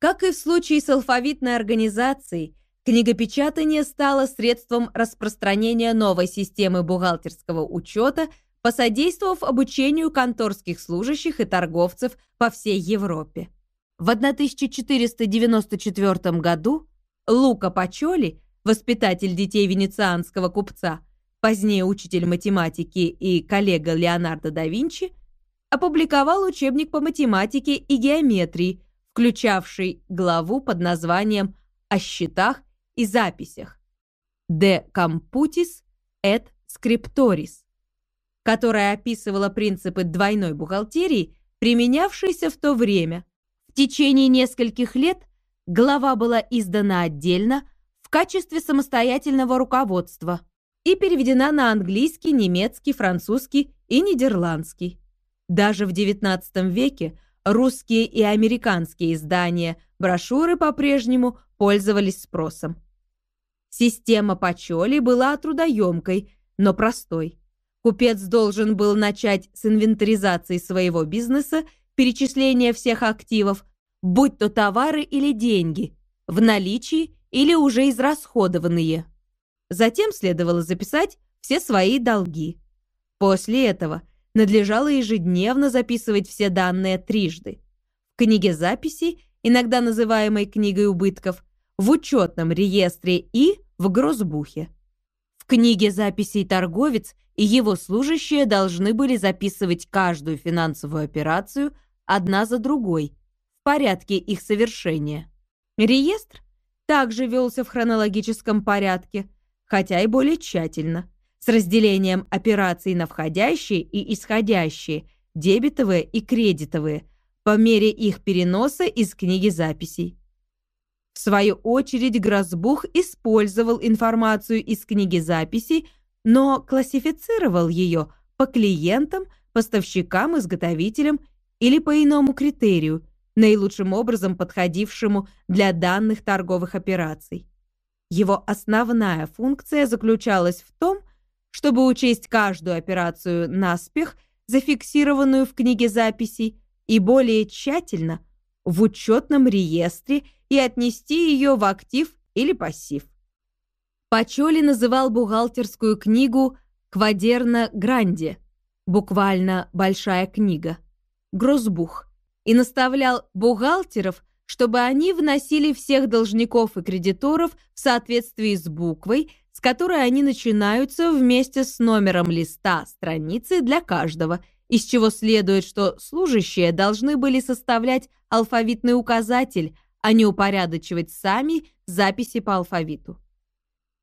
Как и в случае с алфавитной организацией, книгопечатание стало средством распространения новой системы бухгалтерского учета, посодействовав обучению конторских служащих и торговцев по всей Европе. В 1494 году Лука Пачоли, воспитатель детей венецианского купца, позднее учитель математики и коллега Леонардо да Винчи, опубликовал учебник по математике и геометрии, включавший главу под названием «О счетах и записях» «De Computis et Scriptoris», которая описывала принципы двойной бухгалтерии, применявшиеся в то время. В течение нескольких лет глава была издана отдельно в качестве самостоятельного руководства и переведена на английский, немецкий, французский и нидерландский. Даже в XIX веке русские и американские издания брошюры по-прежнему пользовались спросом. Система Пачоли была трудоемкой, но простой. Купец должен был начать с инвентаризации своего бизнеса, перечисления всех активов, будь то товары или деньги, в наличии или уже израсходованные. Затем следовало записать все свои долги. После этого надлежало ежедневно записывать все данные трижды. В книге записей, иногда называемой книгой убытков, в учетном реестре и в грозбухе. В книге записей торговец и его служащие должны были записывать каждую финансовую операцию одна за другой, в порядке их совершения. Реестр также велся в хронологическом порядке, хотя и более тщательно с разделением операций на входящие и исходящие, дебетовые и кредитовые, по мере их переноса из книги записей. В свою очередь Грозбух использовал информацию из книги записей, но классифицировал ее по клиентам, поставщикам, изготовителям или по иному критерию, наилучшим образом подходившему для данных торговых операций. Его основная функция заключалась в том, чтобы учесть каждую операцию наспех, зафиксированную в книге записей, и более тщательно в учетном реестре и отнести ее в актив или пассив. Пачоли называл бухгалтерскую книгу «Квадерна Гранде», буквально «большая книга», «Грозбух», и наставлял бухгалтеров, чтобы они вносили всех должников и кредиторов в соответствии с буквой, с которой они начинаются вместе с номером листа страницы для каждого, из чего следует, что служащие должны были составлять алфавитный указатель, а не упорядочивать сами записи по алфавиту.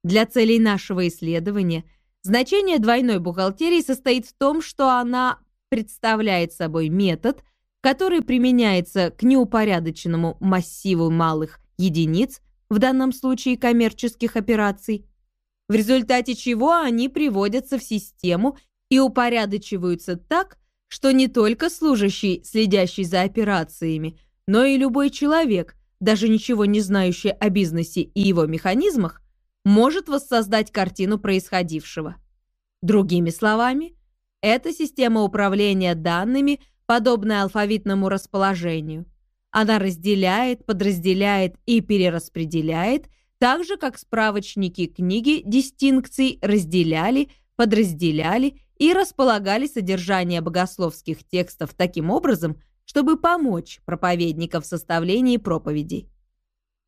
Для целей нашего исследования значение двойной бухгалтерии состоит в том, что она представляет собой метод, который применяется к неупорядоченному массиву малых единиц, в данном случае коммерческих операций, в результате чего они приводятся в систему и упорядочиваются так, что не только служащий, следящий за операциями, но и любой человек, даже ничего не знающий о бизнесе и его механизмах, может воссоздать картину происходившего. Другими словами, эта система управления данными, подобная алфавитному расположению. Она разделяет, подразделяет и перераспределяет так же, как справочники книги дистинкций разделяли, подразделяли и располагали содержание богословских текстов таким образом, чтобы помочь проповедникам в составлении проповедей.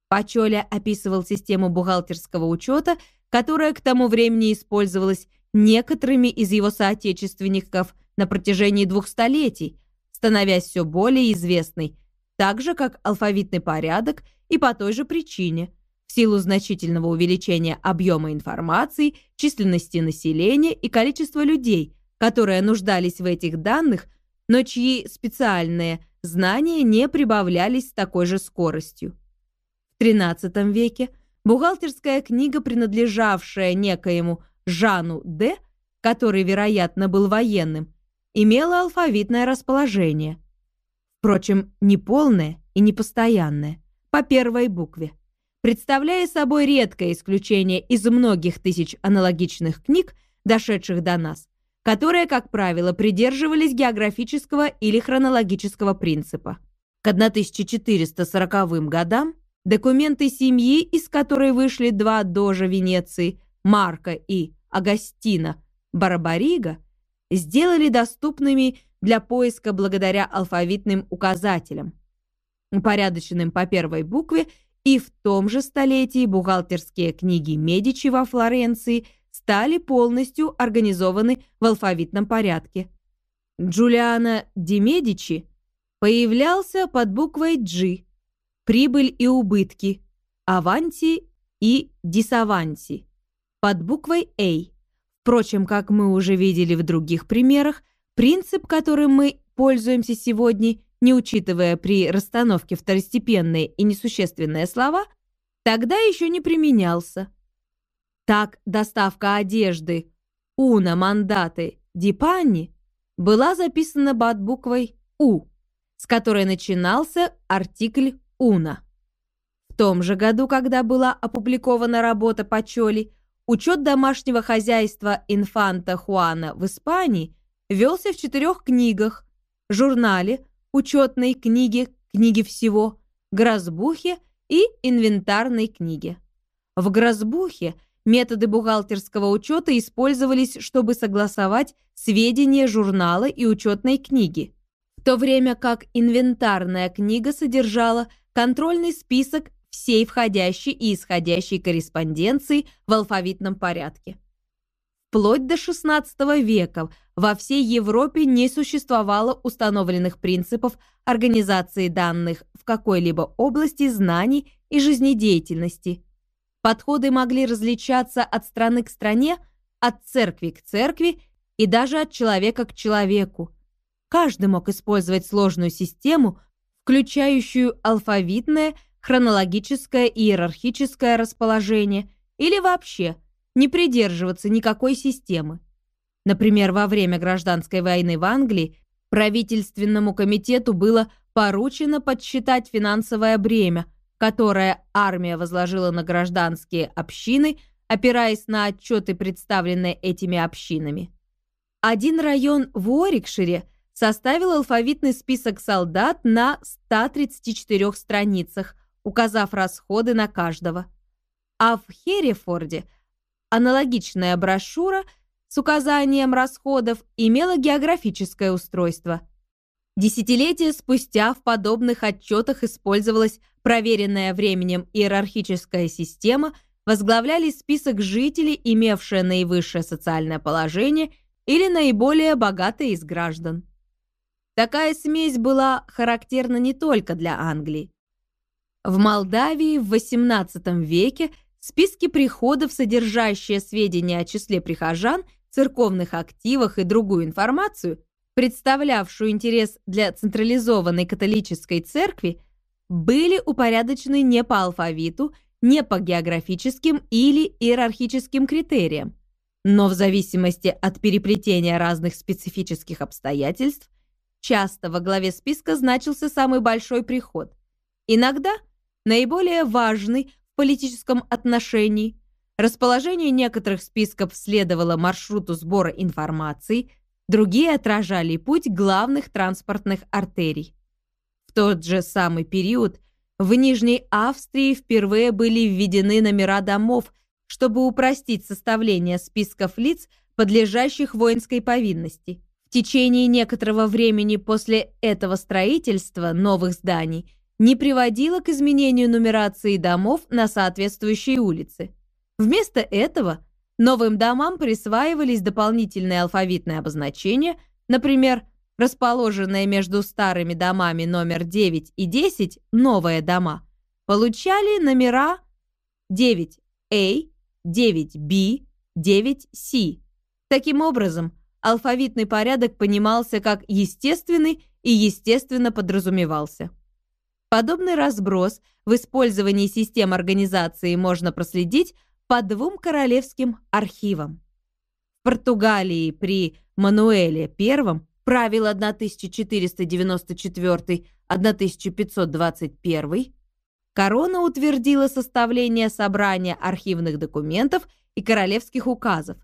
Пачоля описывал систему бухгалтерского учета, которая к тому времени использовалась некоторыми из его соотечественников на протяжении двух столетий, становясь все более известной, так же, как алфавитный порядок и по той же причине – в силу значительного увеличения объема информации, численности населения и количества людей, которые нуждались в этих данных, но чьи специальные знания не прибавлялись с такой же скоростью. В XIII веке бухгалтерская книга, принадлежавшая некоему Жану Д., который, вероятно, был военным, имела алфавитное расположение. Впрочем, не полное и не постоянное, по первой букве представляя собой редкое исключение из многих тысяч аналогичных книг, дошедших до нас, которые, как правило, придерживались географического или хронологического принципа. К 1440 годам документы семьи, из которой вышли два дожа Венеции, Марка и Агастина Барбарига, сделали доступными для поиска благодаря алфавитным указателям, упорядоченным по первой букве, и в том же столетии бухгалтерские книги Медичи во Флоренции стали полностью организованы в алфавитном порядке. Джулиано Ди Медичи появлялся под буквой G, прибыль и убытки, аванти и дисаванти, под буквой A. Впрочем, как мы уже видели в других примерах, принцип, которым мы пользуемся сегодня, не учитывая при расстановке второстепенные и несущественные слова, тогда еще не применялся. Так, доставка одежды «Уна мандаты дипани» была записана под буквой «У», с которой начинался артикль «Уна». В том же году, когда была опубликована работа Пачоли, учет домашнего хозяйства инфанта Хуана в Испании велся в четырех книгах – журнале, учетной книге «Книги всего», грозбухе и инвентарной книге. В грозбухе методы бухгалтерского учета использовались, чтобы согласовать сведения журнала и учетной книги, в то время как инвентарная книга содержала контрольный список всей входящей и исходящей корреспонденции в алфавитном порядке. Вплоть до XVI века во всей Европе не существовало установленных принципов организации данных в какой-либо области знаний и жизнедеятельности. Подходы могли различаться от страны к стране, от церкви к церкви и даже от человека к человеку. Каждый мог использовать сложную систему, включающую алфавитное, хронологическое и иерархическое расположение или вообще – не придерживаться никакой системы. Например, во время гражданской войны в Англии правительственному комитету было поручено подсчитать финансовое бремя, которое армия возложила на гражданские общины, опираясь на отчеты, представленные этими общинами. Один район в Уорикшире составил алфавитный список солдат на 134 страницах, указав расходы на каждого. А в Херефорде – Аналогичная брошюра с указанием расходов имела географическое устройство. Десятилетия спустя в подобных отчетах использовалась проверенная временем иерархическая система, возглавляли список жителей, имевшие наивысшее социальное положение или наиболее богатые из граждан. Такая смесь была характерна не только для Англии. В Молдавии в XVIII веке Списки приходов, содержащие сведения о числе прихожан, церковных активах и другую информацию, представлявшую интерес для централизованной католической церкви, были упорядочены не по алфавиту, не по географическим или иерархическим критериям, но в зависимости от переплетения разных специфических обстоятельств, часто во главе списка значился самый большой приход, иногда наиболее важный политическом отношении. Расположение некоторых списков следовало маршруту сбора информации, другие отражали путь главных транспортных артерий. В тот же самый период в Нижней Австрии впервые были введены номера домов, чтобы упростить составление списков лиц, подлежащих воинской повинности. В течение некоторого времени после этого строительства новых зданий – не приводило к изменению нумерации домов на соответствующей улице. Вместо этого новым домам присваивались дополнительные алфавитные обозначения, например, расположенные между старыми домами номер 9 и 10 новые дома, получали номера 9A, 9B, 9C. Таким образом, алфавитный порядок понимался как естественный и естественно подразумевался. Подобный разброс в использовании систем организации можно проследить по двум королевским архивам. В Португалии при Мануэле I правил 1494-1521 корона утвердила составление собрания архивных документов и королевских указов.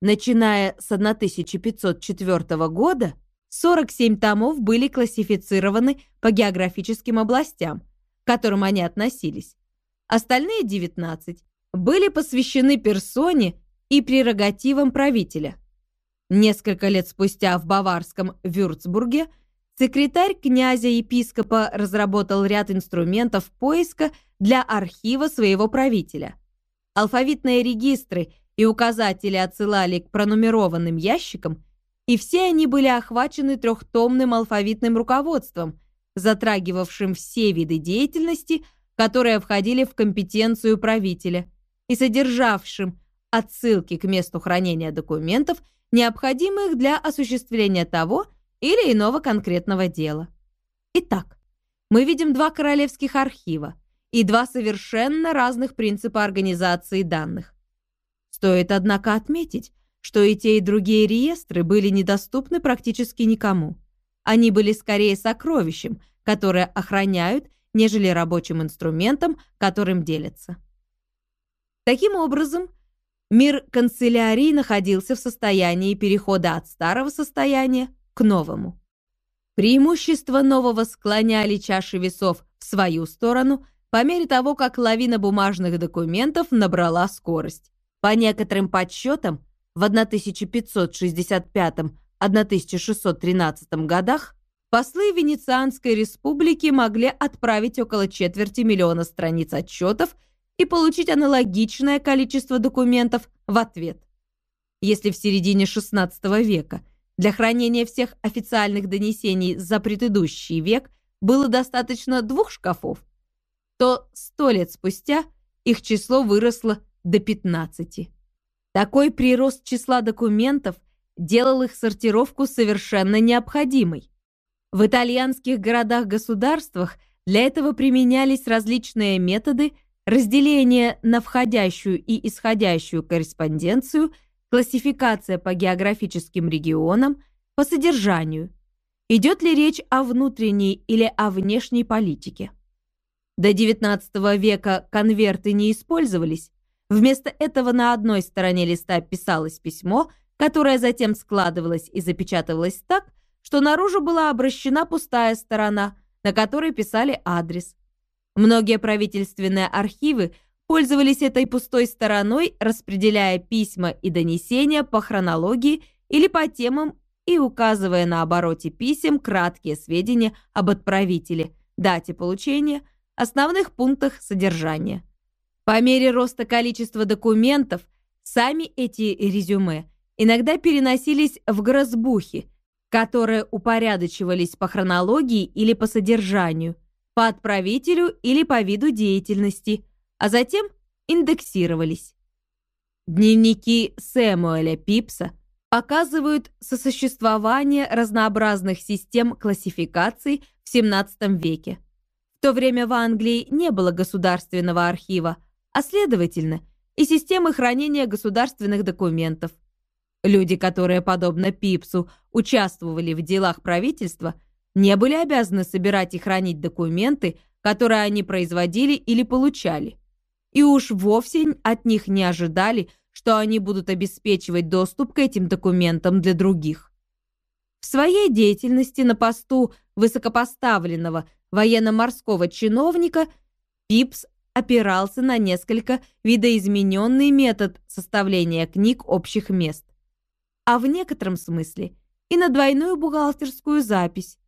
Начиная с 1504 года 47 томов были классифицированы по географическим областям, к которым они относились. Остальные 19 были посвящены персоне и прерогативам правителя. Несколько лет спустя в баварском Вюрцбурге секретарь князя-епископа разработал ряд инструментов поиска для архива своего правителя. Алфавитные регистры и указатели отсылали к пронумерованным ящикам, и все они были охвачены трехтомным алфавитным руководством, затрагивавшим все виды деятельности, которые входили в компетенцию правителя, и содержавшим отсылки к месту хранения документов, необходимых для осуществления того или иного конкретного дела. Итак, мы видим два королевских архива и два совершенно разных принципа организации данных. Стоит, однако, отметить, что и те, и другие реестры были недоступны практически никому. Они были скорее сокровищем, которое охраняют, нежели рабочим инструментом, которым делятся. Таким образом, мир канцелярии находился в состоянии перехода от старого состояния к новому. Преимущества нового склоняли чаши весов в свою сторону по мере того, как лавина бумажных документов набрала скорость. По некоторым подсчетам, в 1565-1613 годах послы Венецианской республики могли отправить около четверти миллиона страниц отчетов и получить аналогичное количество документов в ответ. Если в середине XVI века для хранения всех официальных донесений за предыдущий век было достаточно двух шкафов, то сто лет спустя их число выросло до 15. Такой прирост числа документов делал их сортировку совершенно необходимой. В итальянских городах-государствах для этого применялись различные методы разделения на входящую и исходящую корреспонденцию, классификация по географическим регионам, по содержанию. Идет ли речь о внутренней или о внешней политике? До XIX века конверты не использовались, Вместо этого на одной стороне листа писалось письмо, которое затем складывалось и запечатывалось так, что наружу была обращена пустая сторона, на которой писали адрес. Многие правительственные архивы пользовались этой пустой стороной, распределяя письма и донесения по хронологии или по темам и указывая на обороте писем краткие сведения об отправителе, дате получения, основных пунктах содержания. По мере роста количества документов, сами эти резюме иногда переносились в грозбухи, которые упорядочивались по хронологии или по содержанию, по отправителю или по виду деятельности, а затем индексировались. Дневники Сэмуэля Пипса показывают сосуществование разнообразных систем классификаций в XVII веке. В то время в Англии не было государственного архива, а следовательно, и системы хранения государственных документов. Люди, которые, подобно Пипсу, участвовали в делах правительства, не были обязаны собирать и хранить документы, которые они производили или получали. И уж вовсе от них не ожидали, что они будут обеспечивать доступ к этим документам для других. В своей деятельности на посту высокопоставленного военно-морского чиновника Пипс опирался на несколько видоизмененный метод составления книг общих мест, а в некотором смысле и на двойную бухгалтерскую запись.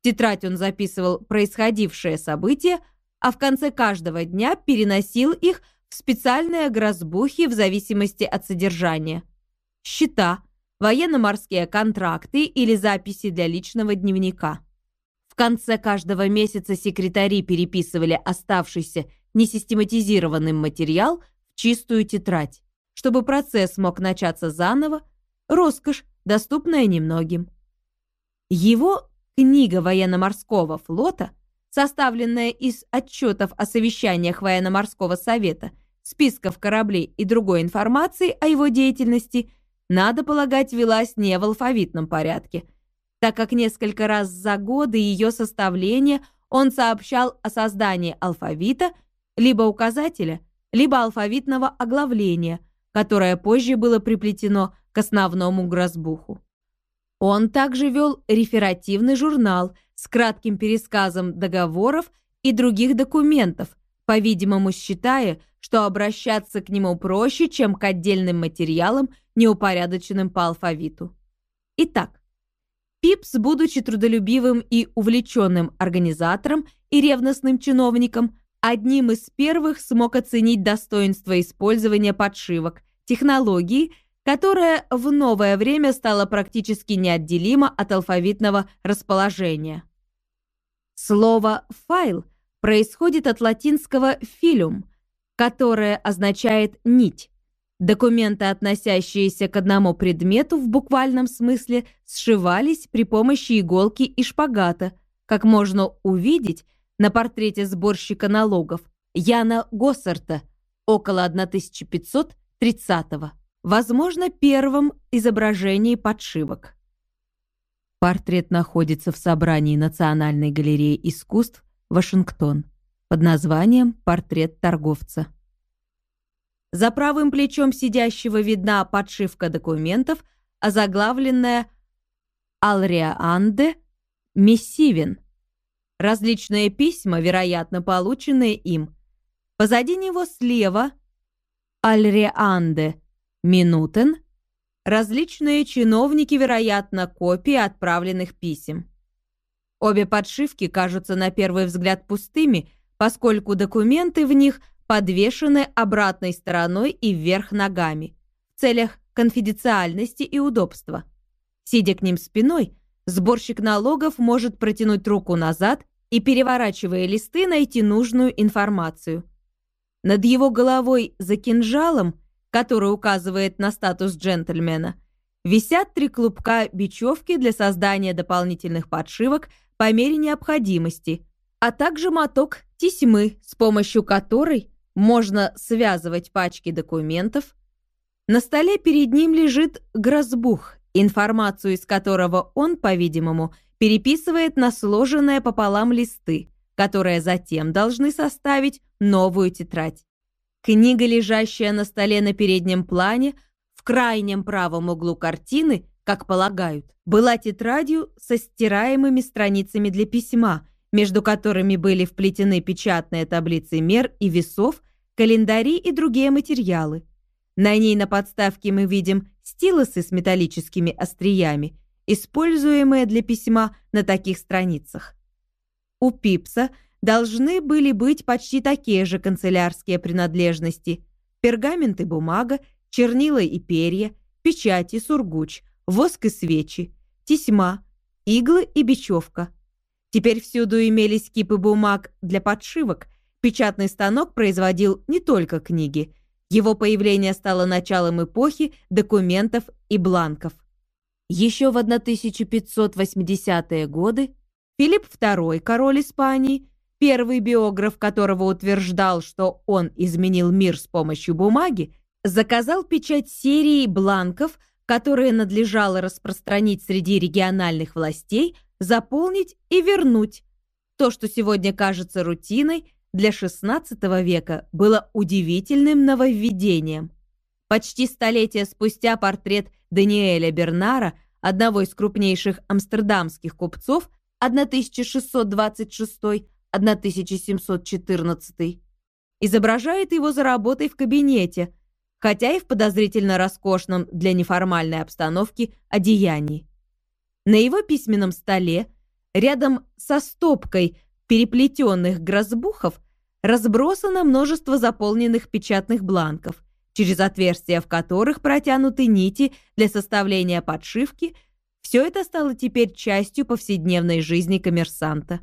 В тетрадь он записывал происходившее событие, а в конце каждого дня переносил их в специальные грозбухи в зависимости от содержания. Счета, военно-морские контракты или записи для личного дневника. В конце каждого месяца секретари переписывали оставшийся несистематизированный материал в чистую тетрадь, чтобы процесс мог начаться заново, роскошь, доступная немногим. Его книга военно-морского флота, составленная из отчетов о совещаниях военно-морского совета, списков кораблей и другой информации о его деятельности, надо полагать, велась не в алфавитном порядке, так как несколько раз за годы ее составления он сообщал о создании алфавита либо указателя, либо алфавитного оглавления, которое позже было приплетено к основному грозбуху. Он также вел реферативный журнал с кратким пересказом договоров и других документов, по-видимому считая, что обращаться к нему проще, чем к отдельным материалам, неупорядоченным по алфавиту. Итак, Пипс, будучи трудолюбивым и увлеченным организатором и ревностным чиновником, одним из первых смог оценить достоинство использования подшивок, технологии, которая в новое время стала практически неотделима от алфавитного расположения. Слово «файл» происходит от латинского «филюм», которое означает «нить». Документы, относящиеся к одному предмету в буквальном смысле, сшивались при помощи иголки и шпагата, как можно увидеть на портрете сборщика налогов Яна Госсарта около 1530-го, возможно, первом изображении подшивок. Портрет находится в собрании Национальной галереи искусств Вашингтон под названием «Портрет торговца». За правым плечом сидящего видна подшивка документов, озаглавленная «Алриаанде Миссивин». Различные письма, вероятно, полученные им. Позади него слева «Альрианде Минутен». Различные чиновники, вероятно, копии отправленных писем. Обе подшивки кажутся на первый взгляд пустыми, поскольку документы в них – подвешены обратной стороной и вверх ногами в целях конфиденциальности и удобства. Сидя к ним спиной, сборщик налогов может протянуть руку назад и, переворачивая листы, найти нужную информацию. Над его головой за кинжалом, который указывает на статус джентльмена, висят три клубка бечевки для создания дополнительных подшивок по мере необходимости, а также моток тесьмы, с помощью которой можно связывать пачки документов. На столе перед ним лежит грозбух, информацию из которого он, по-видимому, переписывает на сложенные пополам листы, которые затем должны составить новую тетрадь. Книга, лежащая на столе на переднем плане, в крайнем правом углу картины, как полагают, была тетрадью со стираемыми страницами для письма – между которыми были вплетены печатные таблицы мер и весов, календари и другие материалы. На ней на подставке мы видим стилусы с металлическими остриями, используемые для письма на таких страницах. У Пипса должны были быть почти такие же канцелярские принадлежности – пергамент и бумага, чернила и перья, печати, сургуч, воск и свечи, тесьма, иглы и бечевка – Теперь всюду имелись кипы бумаг для подшивок. Печатный станок производил не только книги. Его появление стало началом эпохи документов и бланков. Еще в 1580-е годы Филипп II, король Испании, первый биограф которого утверждал, что он изменил мир с помощью бумаги, заказал печать серии бланков, которые надлежало распространить среди региональных властей – заполнить и вернуть. То, что сегодня кажется рутиной, для XVI века было удивительным нововведением. Почти столетие спустя портрет Даниэля Бернара, одного из крупнейших амстердамских купцов, 1626-1714, изображает его за работой в кабинете, хотя и в подозрительно роскошном для неформальной обстановки одеянии. На его письменном столе, рядом со стопкой переплетенных грозбухов, разбросано множество заполненных печатных бланков, через отверстия в которых протянуты нити для составления подшивки. Все это стало теперь частью повседневной жизни коммерсанта.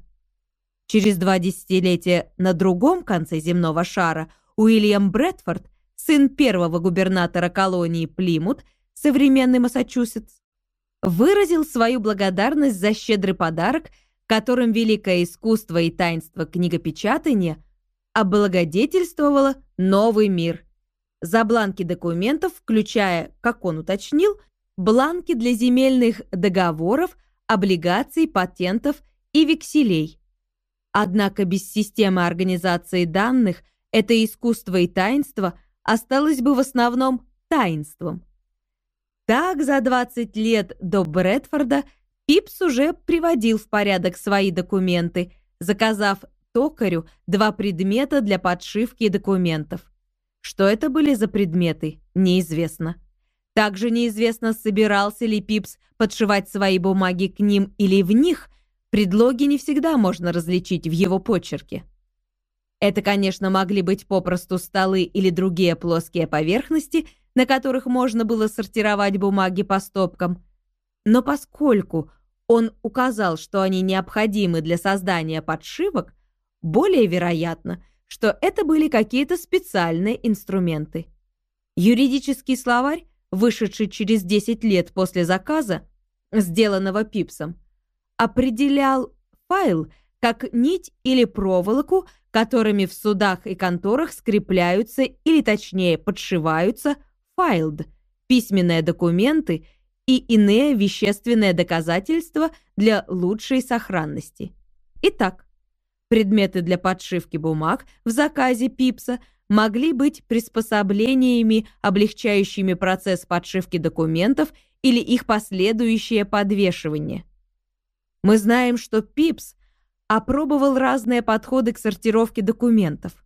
Через два десятилетия на другом конце земного шара Уильям Брэдфорд, сын первого губернатора колонии Плимут, современный Массачусетс, выразил свою благодарность за щедрый подарок, которым великое искусство и таинство книгопечатания облагодетельствовало новый мир. За бланки документов, включая, как он уточнил, бланки для земельных договоров, облигаций, патентов и векселей. Однако без системы организации данных это искусство и таинство осталось бы в основном таинством. Так за 20 лет до Брэдфорда Пипс уже приводил в порядок свои документы, заказав токарю два предмета для подшивки документов. Что это были за предметы, неизвестно. Также неизвестно, собирался ли Пипс подшивать свои бумаги к ним или в них, предлоги не всегда можно различить в его почерке. Это, конечно, могли быть попросту столы или другие плоские поверхности, на которых можно было сортировать бумаги по стопкам. Но поскольку он указал, что они необходимы для создания подшивок, более вероятно, что это были какие-то специальные инструменты. Юридический словарь, вышедший через 10 лет после заказа, сделанного Пипсом, определял файл как нить или проволоку, которыми в судах и конторах скрепляются или точнее подшиваются filed, письменные документы и иные вещественные доказательства для лучшей сохранности. Итак, предметы для подшивки бумаг в заказе Пипса могли быть приспособлениями, облегчающими процесс подшивки документов или их последующее подвешивание. Мы знаем, что Пипс опробовал разные подходы к сортировке документов.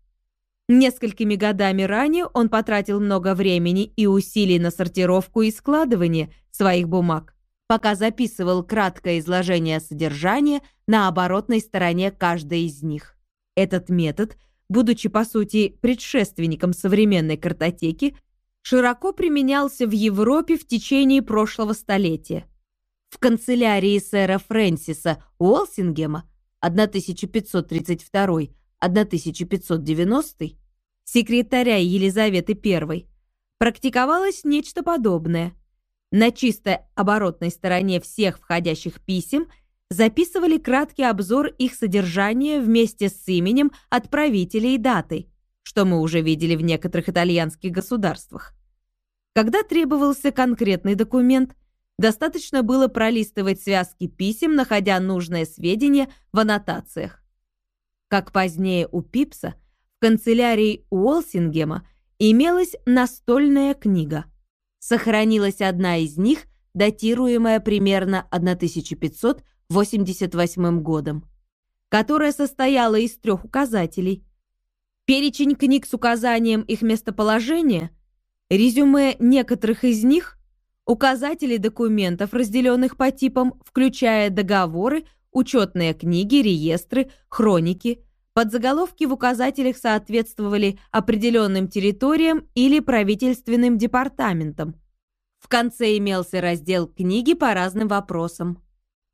Несколькими годами ранее он потратил много времени и усилий на сортировку и складывание своих бумаг, пока записывал краткое изложение содержания на оборотной стороне каждой из них. Этот метод, будучи по сути предшественником современной картотеки, широко применялся в Европе в течение прошлого столетия. В канцелярии сэра Фрэнсиса Уолсингема 1532-1590, секретаря Елизаветы I, практиковалось нечто подобное. На чистой оборотной стороне всех входящих писем записывали краткий обзор их содержания вместе с именем отправителя и датой, что мы уже видели в некоторых итальянских государствах. Когда требовался конкретный документ, Достаточно было пролистывать связки писем, находя нужное сведения в аннотациях. Как позднее у Пипса, канцелярии Уолсингема имелась настольная книга. Сохранилась одна из них, датируемая примерно 1588 годом, которая состояла из трех указателей. Перечень книг с указанием их местоположения, резюме некоторых из них – указатели документов, разделенных по типам, включая договоры, учетные книги, реестры, хроники. Подзаголовки в указателях соответствовали определенным территориям или правительственным департаментам. В конце имелся раздел «Книги по разным вопросам».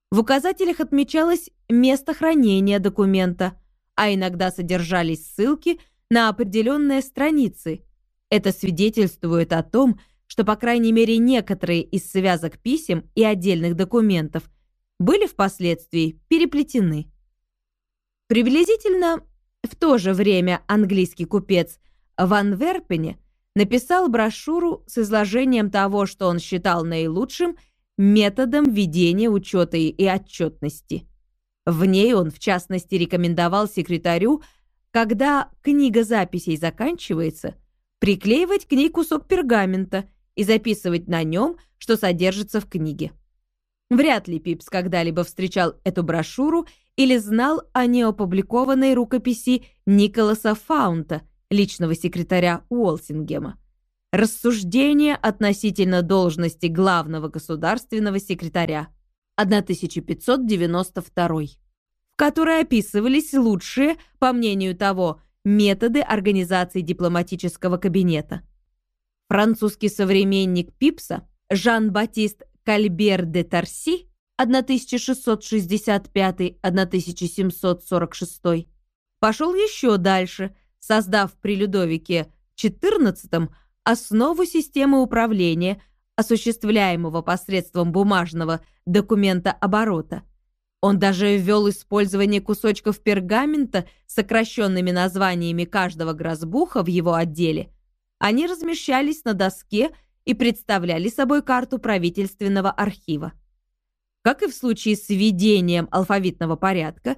В указателях отмечалось место хранения документа, а иногда содержались ссылки на определенные страницы. Это свидетельствует о том, что, по крайней мере, некоторые из связок писем и отдельных документов были впоследствии переплетены. Приблизительно в то же время английский купец Ван Верпене написал брошюру с изложением того, что он считал наилучшим методом ведения учета и отчетности. В ней он, в частности, рекомендовал секретарю, когда книга записей заканчивается, приклеивать к ней кусок пергамента – и записывать на нем, что содержится в книге. Вряд ли Пипс когда-либо встречал эту брошюру или знал о неопубликованной рукописи Николаса Фаунта, личного секретаря Уолсингема. Рассуждение относительно должности главного государственного секретаря 1592, в которой описывались лучшие, по мнению того, методы организации дипломатического кабинета. Французский современник Пипса Жан-Батист Кальбер де Тарси 1665-1746 пошел еще дальше, создав при Людовике XIV основу системы управления, осуществляемого посредством бумажного документа оборота. Он даже ввел использование кусочков пергамента с сокращенными названиями каждого грозбуха в его отделе – они размещались на доске и представляли собой карту правительственного архива. Как и в случае с введением алфавитного порядка,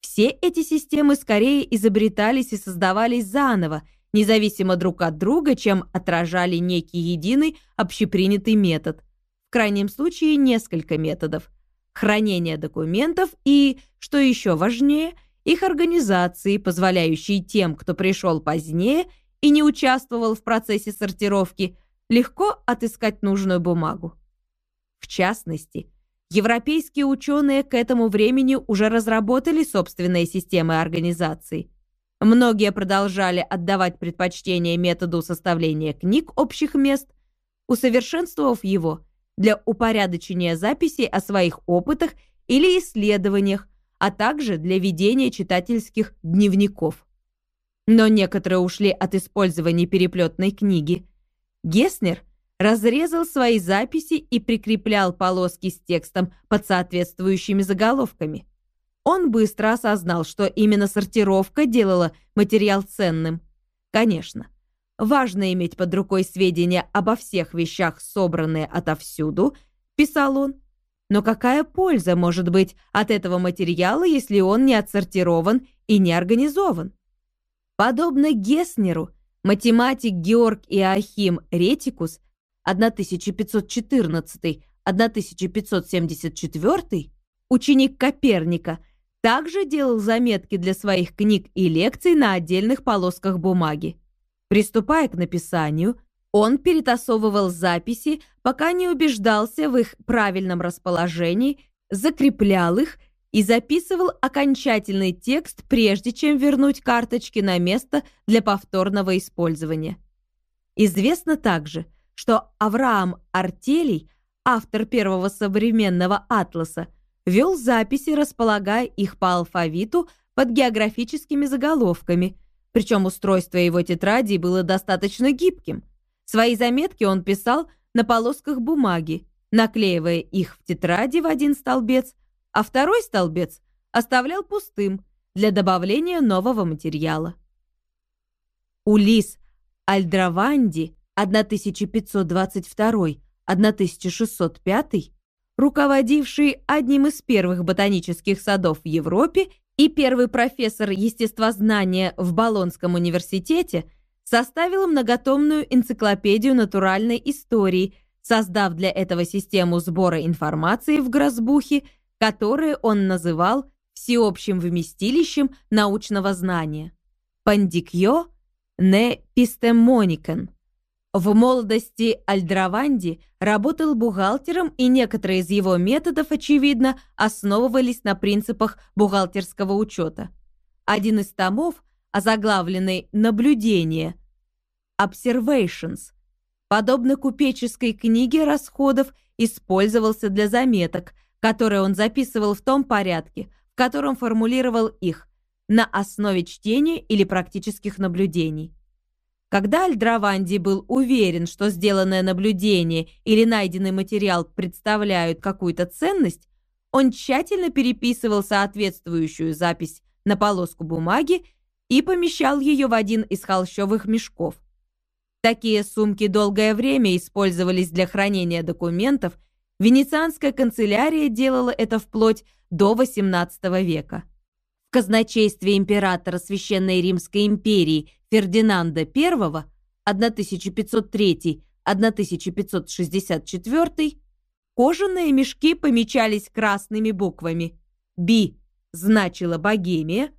все эти системы скорее изобретались и создавались заново, независимо друг от друга, чем отражали некий единый общепринятый метод, в крайнем случае несколько методов. Хранение документов и, что еще важнее, их организации, позволяющие тем, кто пришел позднее и не участвовал в процессе сортировки, легко отыскать нужную бумагу. В частности, европейские ученые к этому времени уже разработали собственные системы организации. Многие продолжали отдавать предпочтение методу составления книг общих мест, усовершенствовав его для упорядочения записей о своих опытах или исследованиях, а также для ведения читательских дневников. Но некоторые ушли от использования переплетной книги. Геснер разрезал свои записи и прикреплял полоски с текстом под соответствующими заголовками. Он быстро осознал, что именно сортировка делала материал ценным. Конечно, важно иметь под рукой сведения обо всех вещах, собранные отовсюду, писал он. Но какая польза может быть от этого материала, если он не отсортирован и не организован? Подобно Геснеру, математик Георг Иоахим Ретикус 1514-1574, ученик Коперника, также делал заметки для своих книг и лекций на отдельных полосках бумаги. Приступая к написанию, он перетасовывал записи, пока не убеждался в их правильном расположении, закреплял их и записывал окончательный текст, прежде чем вернуть карточки на место для повторного использования. Известно также, что Авраам Артелий, автор первого современного атласа, вел записи, располагая их по алфавиту под географическими заголовками, причем устройство его тетрадей было достаточно гибким. Свои заметки он писал на полосках бумаги, наклеивая их в тетради в один столбец, а второй столбец оставлял пустым для добавления нового материала. Улис Альдраванди 1522-1605, руководивший одним из первых ботанических садов в Европе и первый профессор естествознания в Болонском университете, составил многотомную энциклопедию натуральной истории, создав для этого систему сбора информации в Грозбухе, которую он называл всеобщим вместилищем научного знания. Пандикьо не пистемоникен. В молодости Альдраванди работал бухгалтером, и некоторые из его методов, очевидно, основывались на принципах бухгалтерского учета. Один из томов, озаглавленный «Наблюдение» (Observations), подобно купеческой книге расходов, использовался для заметок, которые он записывал в том порядке, в котором формулировал их, на основе чтения или практических наблюдений. Когда Альдраванди был уверен, что сделанное наблюдение или найденный материал представляют какую-то ценность, он тщательно переписывал соответствующую запись на полоску бумаги и помещал ее в один из холщовых мешков. Такие сумки долгое время использовались для хранения документов, венецианская канцелярия делала это вплоть до XVIII века. Казначействе императора Священной Римской империи Фердинанда I 1503-1564 кожаные мешки помечались красными буквами. «Б» значила Богемия,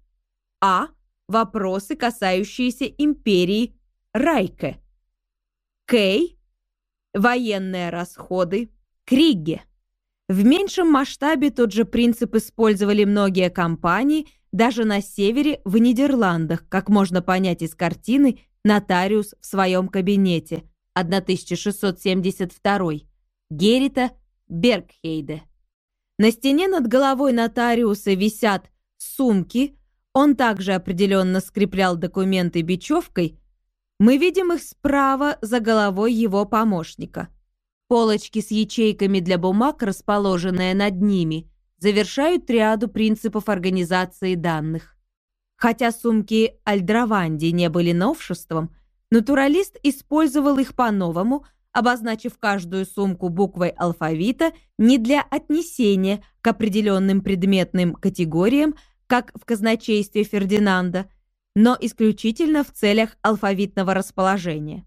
«А» – вопросы, касающиеся империи Райке, «К» – военные расходы, Криге. В меньшем масштабе тот же принцип использовали многие компании – даже на севере, в Нидерландах, как можно понять из картины, нотариус в своем кабинете, 1672 Герита Бергхейде. На стене над головой нотариуса висят сумки, он также определенно скреплял документы бечевкой, мы видим их справа за головой его помощника. Полочки с ячейками для бумаг, расположенные над ними, завершают триаду принципов организации данных. Хотя сумки Альдраванди не были новшеством, натуралист использовал их по-новому, обозначив каждую сумку буквой алфавита не для отнесения к определенным предметным категориям, как в казначействе Фердинанда, но исключительно в целях алфавитного расположения.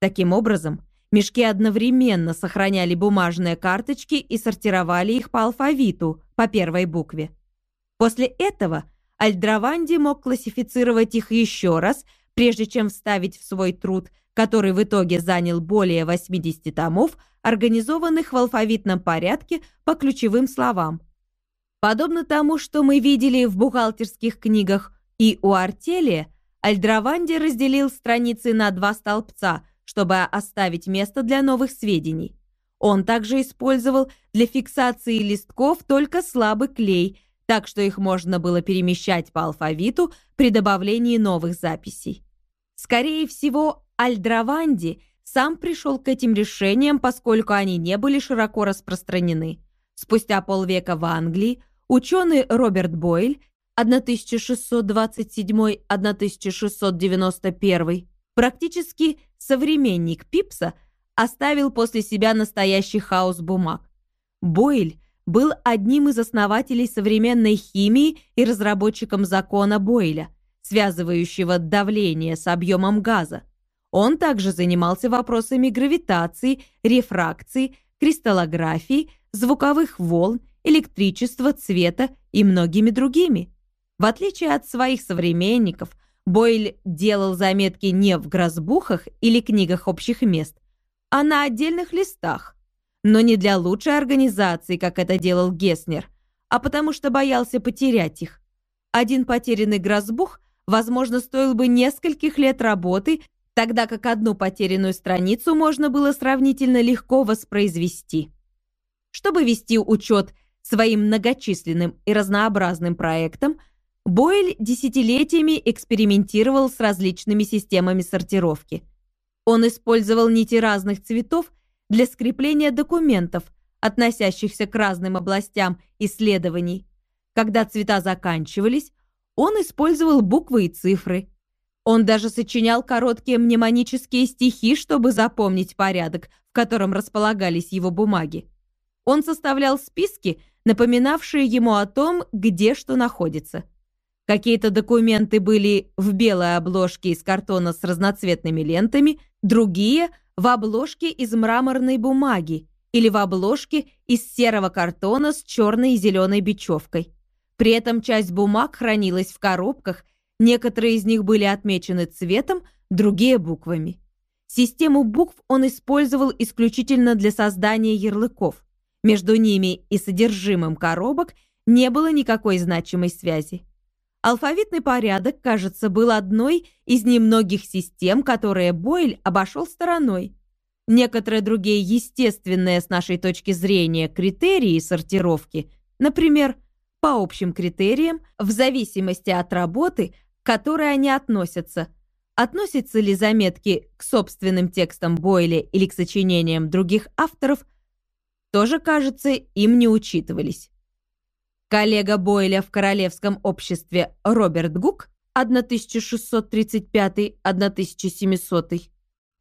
Таким образом, Мешки одновременно сохраняли бумажные карточки и сортировали их по алфавиту, по первой букве. После этого Альдраванди мог классифицировать их еще раз, прежде чем вставить в свой труд, который в итоге занял более 80 томов, организованных в алфавитном порядке по ключевым словам. Подобно тому, что мы видели в бухгалтерских книгах и у Артелия, Альдраванди разделил страницы на два столбца, чтобы оставить место для новых сведений. Он также использовал для фиксации листков только слабый клей, так что их можно было перемещать по алфавиту при добавлении новых записей. Скорее всего, Альдраванди сам пришел к этим решениям, поскольку они не были широко распространены. Спустя полвека в Англии ученый Роберт Бойль 1627-1691, практически современник Пипса, оставил после себя настоящий хаос бумаг. Бойль был одним из основателей современной химии и разработчиком закона Бойля, связывающего давление с объемом газа. Он также занимался вопросами гравитации, рефракции, кристаллографии, звуковых волн, электричества, цвета и многими другими. В отличие от своих современников, Бойль делал заметки не в грозбухах или книгах общих мест, а на отдельных листах. Но не для лучшей организации, как это делал Геснер, а потому что боялся потерять их. Один потерянный грозбух, возможно, стоил бы нескольких лет работы, тогда как одну потерянную страницу можно было сравнительно легко воспроизвести. Чтобы вести учет своим многочисленным и разнообразным проектам – Бойль десятилетиями экспериментировал с различными системами сортировки. Он использовал нити разных цветов для скрепления документов, относящихся к разным областям исследований. Когда цвета заканчивались, он использовал буквы и цифры. Он даже сочинял короткие мнемонические стихи, чтобы запомнить порядок, в котором располагались его бумаги. Он составлял списки, напоминавшие ему о том, где что находится. Какие-то документы были в белой обложке из картона с разноцветными лентами, другие — в обложке из мраморной бумаги или в обложке из серого картона с черной и зеленой бечевкой. При этом часть бумаг хранилась в коробках, некоторые из них были отмечены цветом, другие — буквами. Систему букв он использовал исключительно для создания ярлыков. Между ними и содержимым коробок не было никакой значимой связи. Алфавитный порядок, кажется, был одной из немногих систем, которые Бойль обошел стороной. Некоторые другие естественные с нашей точки зрения критерии сортировки, например, по общим критериям, в зависимости от работы, к которой они относятся, относятся ли заметки к собственным текстам Бойля или к сочинениям других авторов, тоже, кажется, им не учитывались. Коллега Бойля в Королевском обществе Роберт Гук 1635-1700,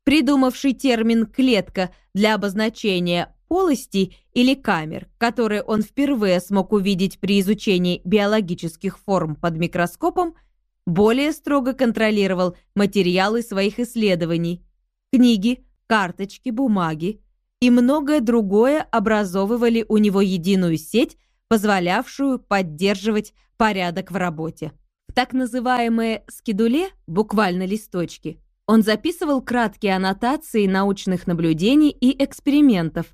придумавший термин «клетка» для обозначения полостей или камер, которые он впервые смог увидеть при изучении биологических форм под микроскопом, более строго контролировал материалы своих исследований. Книги, карточки, бумаги и многое другое образовывали у него единую сеть позволявшую поддерживать порядок в работе. В так называемые «скидуле», буквально листочки, он записывал краткие аннотации научных наблюдений и экспериментов,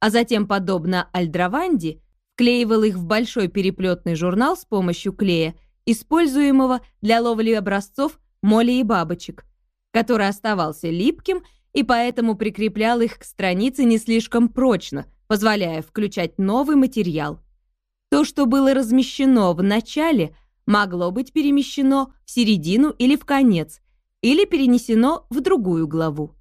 а затем, подобно Альдраванди, вклеивал их в большой переплетный журнал с помощью клея, используемого для ловли образцов моли и бабочек, который оставался липким и поэтому прикреплял их к странице не слишком прочно, позволяя включать новый материал. То, что было размещено в начале, могло быть перемещено в середину или в конец, или перенесено в другую главу.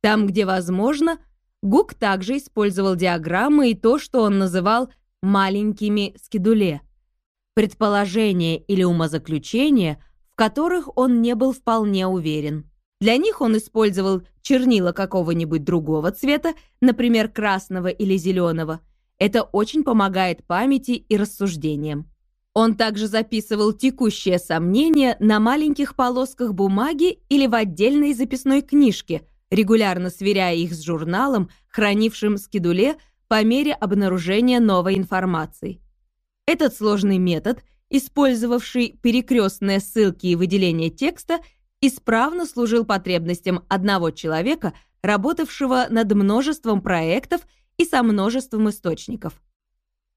Там, где возможно, Гук также использовал диаграммы и то, что он называл «маленькими скидуле» — предположения или умозаключения, в которых он не был вполне уверен. Для них он использовал чернила какого-нибудь другого цвета, например, красного или зеленого, это очень помогает памяти и рассуждениям. Он также записывал текущие сомнения на маленьких полосках бумаги или в отдельной записной книжке, регулярно сверяя их с журналом, хранившим скидуле по мере обнаружения новой информации. Этот сложный метод, использовавший перекрестные ссылки и выделение текста, исправно служил потребностям одного человека, работавшего над множеством проектов и со множеством источников.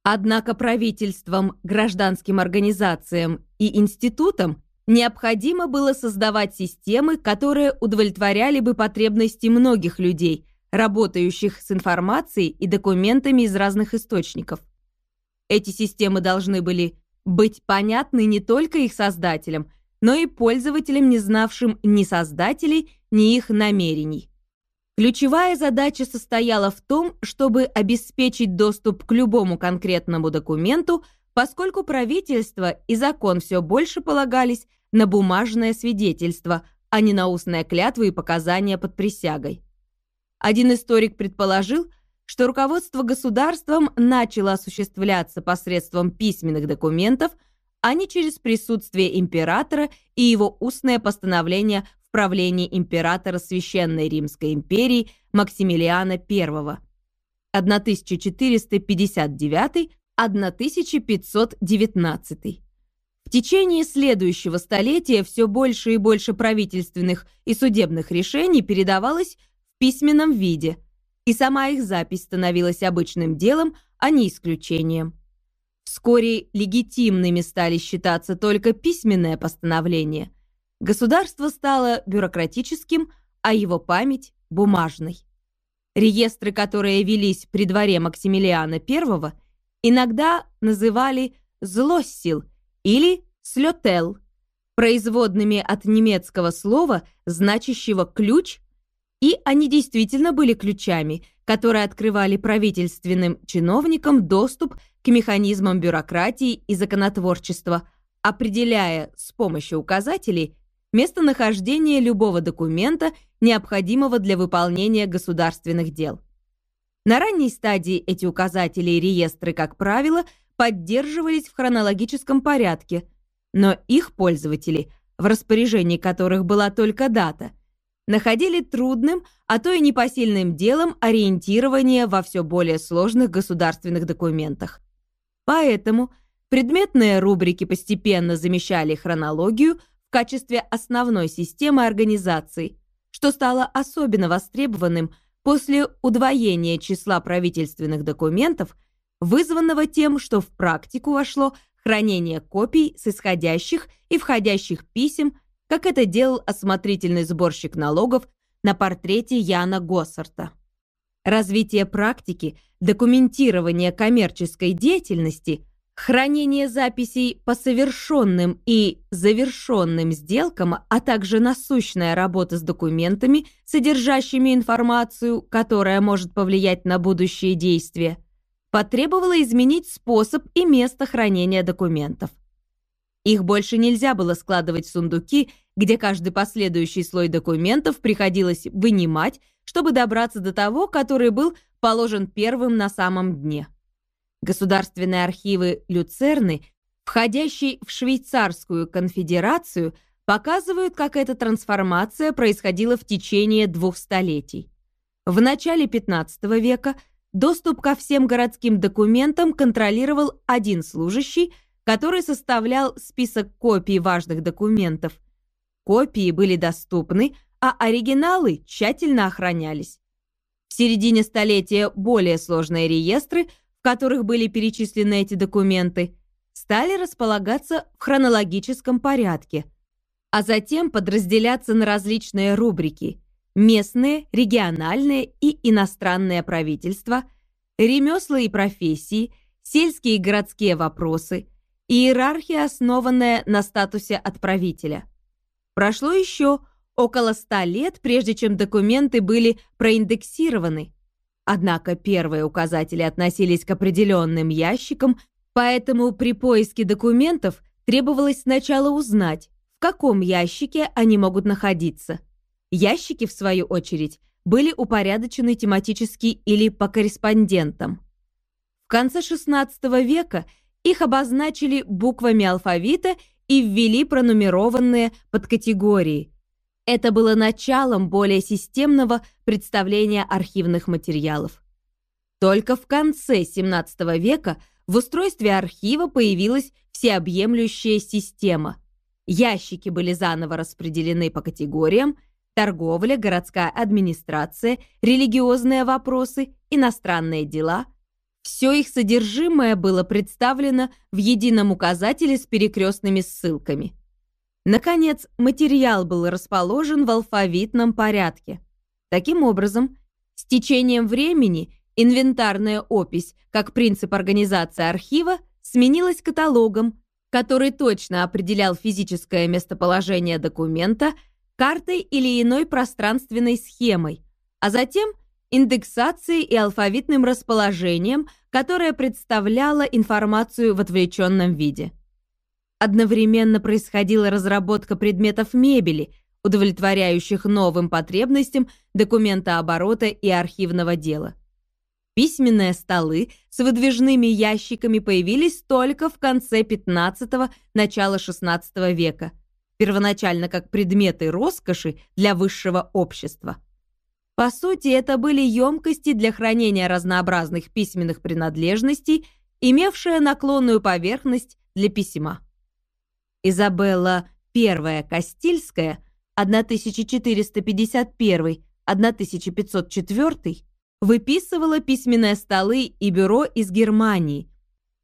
Однако правительствам, гражданским организациям и институтам необходимо было создавать системы, которые удовлетворяли бы потребности многих людей, работающих с информацией и документами из разных источников. Эти системы должны были быть понятны не только их создателям, но и пользователям, не знавшим ни создателей, ни их намерений. Ключевая задача состояла в том, чтобы обеспечить доступ к любому конкретному документу, поскольку правительство и закон все больше полагались на бумажное свидетельство, а не на устные клятвы и показания под присягой. Один историк предположил, что руководство государством начало осуществляться посредством письменных документов, а не через присутствие императора и его устное постановление правлении императора Священной Римской империи Максимилиана I 1459-1519. В течение следующего столетия все больше и больше правительственных и судебных решений передавалось в письменном виде, и сама их запись становилась обычным делом, а не исключением. Вскоре легитимными стали считаться только письменное постановление – Государство стало бюрократическим, а его память – бумажной. Реестры, которые велись при дворе Максимилиана I, иногда называли «злоссил» или «слетел», производными от немецкого слова, значащего «ключ», и они действительно были ключами, которые открывали правительственным чиновникам доступ к механизмам бюрократии и законотворчества, определяя с помощью указателей местонахождение любого документа, необходимого для выполнения государственных дел. На ранней стадии эти указатели и реестры, как правило, поддерживались в хронологическом порядке, но их пользователи, в распоряжении которых была только дата, находили трудным, а то и непосильным делом ориентирование во все более сложных государственных документах. Поэтому предметные рубрики постепенно замещали хронологию – качестве основной системы организаций, что стало особенно востребованным после удвоения числа правительственных документов, вызванного тем, что в практику вошло хранение копий с исходящих и входящих писем, как это делал осмотрительный сборщик налогов на портрете Яна Госсарта. Развитие практики документирования коммерческой деятельности – Хранение записей по совершенным и завершенным сделкам, а также насущная работа с документами, содержащими информацию, которая может повлиять на будущие действия, потребовало изменить способ и место хранения документов. Их больше нельзя было складывать в сундуки, где каждый последующий слой документов приходилось вынимать, чтобы добраться до того, который был положен первым на самом дне. Государственные архивы Люцерны, входящие в Швейцарскую конфедерацию, показывают, как эта трансформация происходила в течение двух столетий. В начале XV века доступ ко всем городским документам контролировал один служащий, который составлял список копий важных документов. Копии были доступны, а оригиналы тщательно охранялись. В середине столетия более сложные реестры – которых были перечислены эти документы, стали располагаться в хронологическом порядке, а затем подразделяться на различные рубрики – местные, региональные и иностранные правительства, ремесла и профессии, сельские и городские вопросы, иерархия, основанная на статусе отправителя. Прошло еще около ста лет, прежде чем документы были проиндексированы – Однако первые указатели относились к определенным ящикам, поэтому при поиске документов требовалось сначала узнать, в каком ящике они могут находиться. Ящики, в свою очередь, были упорядочены тематически или по корреспондентам. В конце XVI века их обозначили буквами алфавита и ввели пронумерованные подкатегории. Это было началом более системного представления архивных материалов. Только в конце XVII века в устройстве архива появилась всеобъемлющая система. Ящики были заново распределены по категориям торговля, городская администрация, религиозные вопросы, иностранные дела. Все их содержимое было представлено в едином указателе с перекрестными ссылками. Наконец, материал был расположен в алфавитном порядке. Таким образом, с течением времени инвентарная опись, как принцип организации архива, сменилась каталогом, который точно определял физическое местоположение документа, картой или иной пространственной схемой, а затем индексацией и алфавитным расположением, которое представляло информацию в отвлеченном виде. Одновременно происходила разработка предметов мебели, удовлетворяющих новым потребностям документооборота и архивного дела. Письменные столы с выдвижными ящиками появились только в конце 15-го, начала 16 века, первоначально как предметы роскоши для высшего общества. По сути, это были емкости для хранения разнообразных письменных принадлежностей, имевшие наклонную поверхность для письма. Изабелла I Кастильская 1451-1504 выписывала письменные столы и бюро из Германии.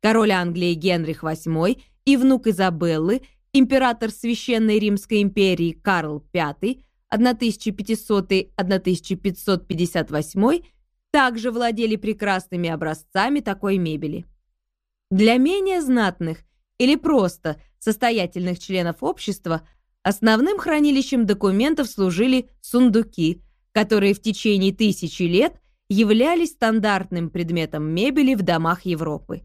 Король Англии Генрих VIII и внук Изабеллы, император Священной Римской империи Карл V 1500-1558 также владели прекрасными образцами такой мебели. Для менее знатных или просто состоятельных членов общества основным хранилищем документов служили сундуки, которые в течение тысячи лет являлись стандартным предметом мебели в домах Европы.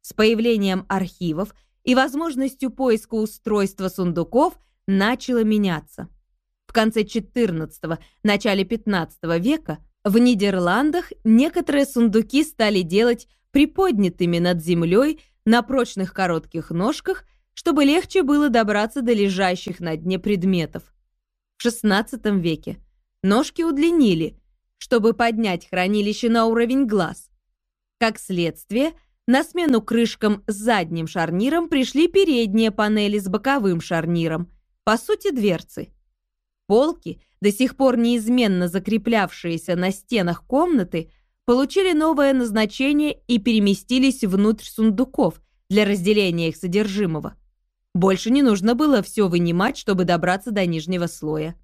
С появлением архивов и возможностью поиска устройства сундуков начало меняться. В конце XIV – начале XV века в Нидерландах некоторые сундуки стали делать приподнятыми над землей на прочных коротких ножках, чтобы легче было добраться до лежащих на дне предметов. В XVI веке ножки удлинили, чтобы поднять хранилище на уровень глаз. Как следствие, на смену крышкам с задним шарниром пришли передние панели с боковым шарниром, по сути дверцы. Полки, до сих пор неизменно закреплявшиеся на стенах комнаты, получили новое назначение и переместились внутрь сундуков для разделения их содержимого. Больше не нужно было все вынимать, чтобы добраться до нижнего слоя.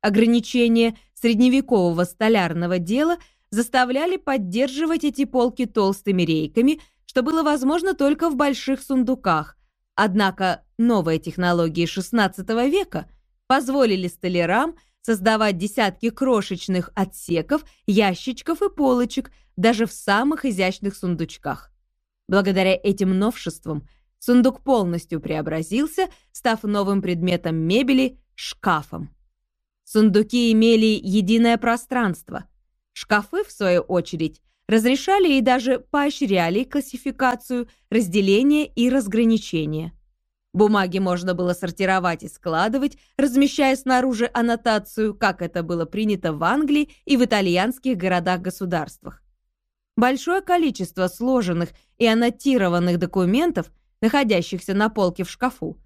Ограничения средневекового столярного дела заставляли поддерживать эти полки толстыми рейками, что было возможно только в больших сундуках. Однако новые технологии XVI века позволили столярам создавать десятки крошечных отсеков, ящичков и полочек даже в самых изящных сундучках. Благодаря этим новшествам сундук полностью преобразился, став новым предметом мебели – шкафом. Сундуки имели единое пространство. Шкафы, в свою очередь, разрешали и даже поощряли классификацию, разделение и разграничение. Бумаги можно было сортировать и складывать, размещая снаружи аннотацию, как это было принято в Англии и в итальянских городах-государствах. Большое количество сложенных и аннотированных документов, находящихся на полке в шкафу,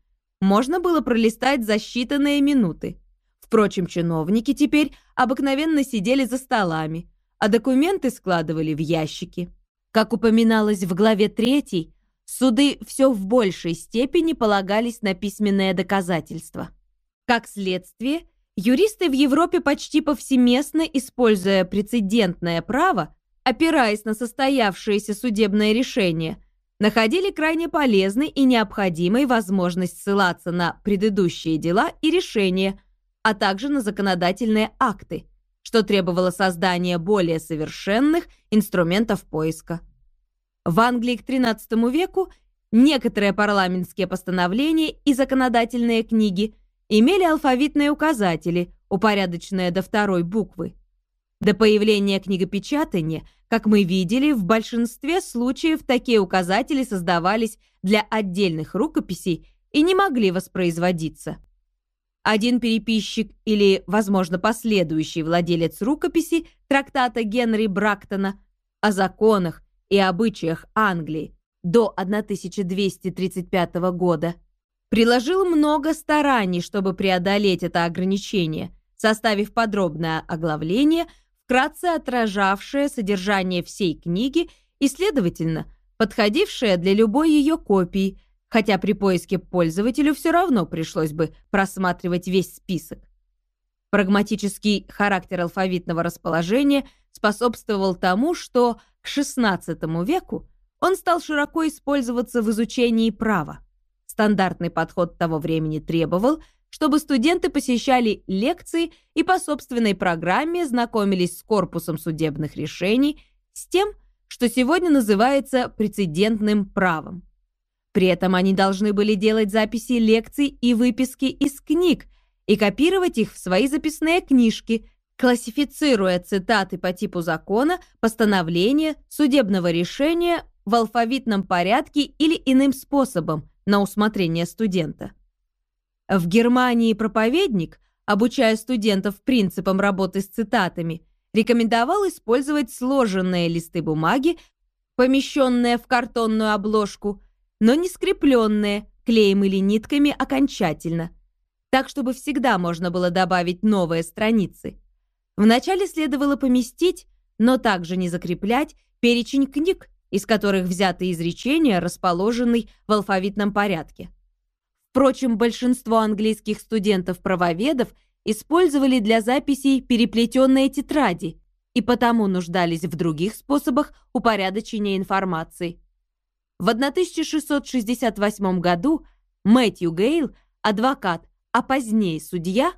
можно было пролистать за считанные минуты. Впрочем, чиновники теперь обыкновенно сидели за столами, а документы складывали в ящики. Как упоминалось в главе 3, суды все в большей степени полагались на письменное доказательство. Как следствие, юристы в Европе почти повсеместно, используя прецедентное право, опираясь на состоявшееся судебное решение, находили крайне полезной и необходимой возможность ссылаться на предыдущие дела и решения – а также на законодательные акты, что требовало создания более совершенных инструментов поиска. В Англии к XIII веку некоторые парламентские постановления и законодательные книги имели алфавитные указатели, упорядоченные до второй буквы. До появления книгопечатания, как мы видели, в большинстве случаев такие указатели создавались для отдельных рукописей и не могли воспроизводиться. один переписчик или, возможно, последующий владелец рукописи трактата Генри Брактона о законах и обычаях Англии до 1235 года приложил много стараний, чтобы преодолеть это ограничение, составив подробное оглавление, вкратце отражавшее содержание всей книги и, следовательно, подходившее для любой ее копии, хотя при поиске пользователю все равно пришлось бы просматривать весь список. Прагматический характер алфавитного расположения способствовал тому, что XVI веку он стал широко использоваться в изучении права. Стандартный подход того времени требовал, чтобы студенты посещали лекции и по собственной программе знакомились с корпусом судебных решений, с тем, что сегодня называется прецедентным правом. При этом они должны были делать записи лекций и выписки из книг и копировать их в свои записные книжки, классифицируя цитаты по типу закона, постановления, судебного решения в алфавитном порядке или иным способом, на усмотрение студента. В Германии проповедник, обучая студентов принципам работы с цитатами, рекомендовал использовать сложенные листы бумаги, помещенные в картонную обложку, но не скрепленные клеем или нитками окончательно, так чтобы всегда можно было добавить новые страницы. Вначале следовало поместить, но также не закреплять, перечень книг, из которых взяты изречения, расположенные в алфавитном порядке. Впрочем, большинство английских студентов-правоведов использовали для записей переплетенные тетради и потому нуждались в других способах упорядочения информации. В 1668 году Мэтью Гейл, адвокат, а позднее судья,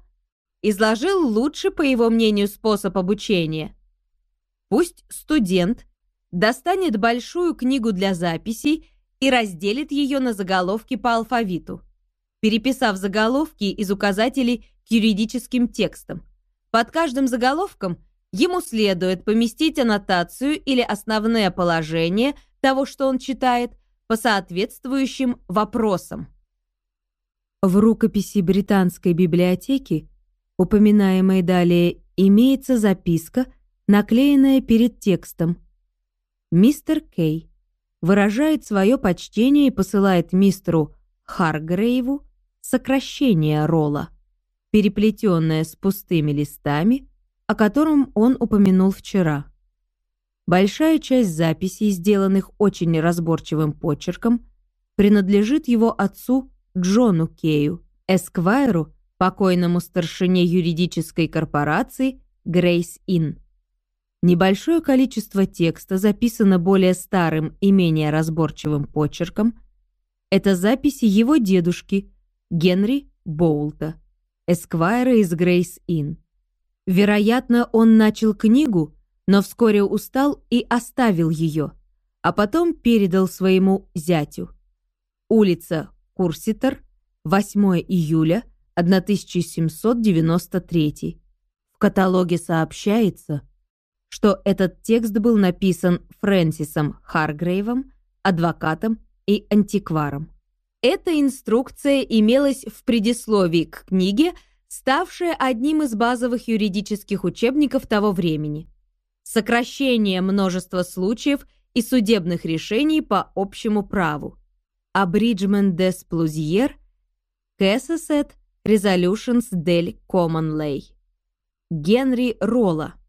изложил лучший, по его мнению, способ обучения. Пусть студент достанет большую книгу для записей и разделит ее на заголовки по алфавиту, переписав заголовки из указателей к юридическим текстам. Под каждым заголовком ему следует поместить аннотацию или основное положение того, что он читает, по соответствующим вопросам. В рукописи британской библиотеки, упоминаемой далее, имеется записка, наклеенная перед текстом – Мистер Кей выражает свое почтение и посылает мистеру Харгрейву сокращение ролла, переплетенное с пустыми листами, о котором он упомянул вчера. Большая часть записей, сделанных очень неразборчивым почерком, принадлежит его отцу Джону Кею, эсквайру, покойному старшине юридической корпорации Грейс Inn. Небольшое количество текста записано более старым и менее разборчивым почерком. Это записи его дедушки Генри Боулта, эсквайра из Грейс-Инн. Вероятно, он начал книгу, но вскоре устал и оставил ее, а потом передал своему зятю. Улица Курситер, 8 июля 1793. В каталоге сообщается, что этот текст был написан Фрэнсисом Харгрейвом, адвокатом и антикваром. Эта инструкция имелась в предисловии к книге, ставшая одним из базовых юридических учебников того времени. Сокращение множества случаев и судебных решений по общему праву. Abridgment des Plusieurs, Cases Resolutions del Common Lay. Генри Ролла